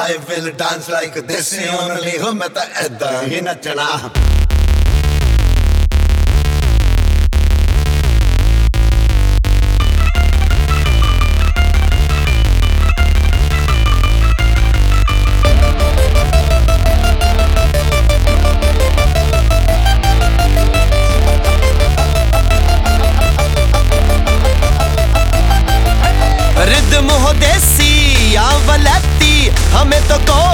I will dance like this only hum ta edda hi nachna me tocou.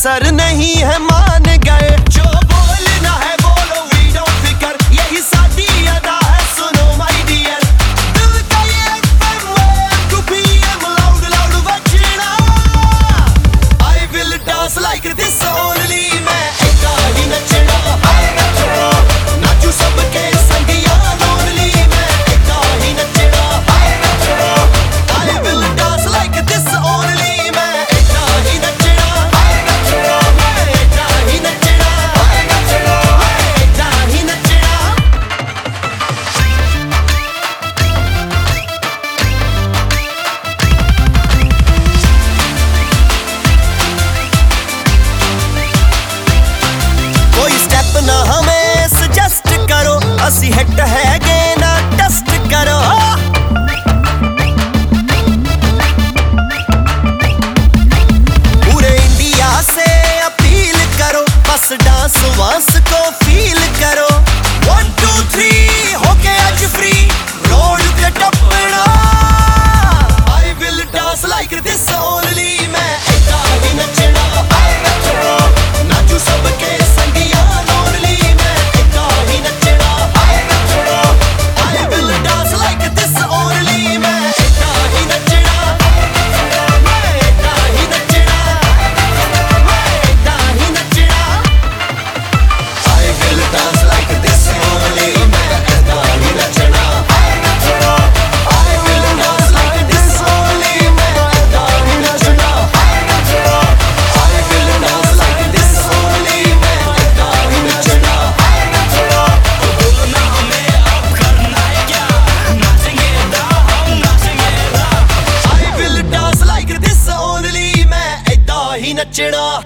असर नहीं है मान गए। जो बोलना है बोलो वी डोंट फिकर यही सादी अदा है, सुनो माय डियर दिल का ये FM to PM loud loud Bazna. I will dance like this song सांस को फील करो। वन टू थ्री होके आज फ्री रोड के टपड़ा 知道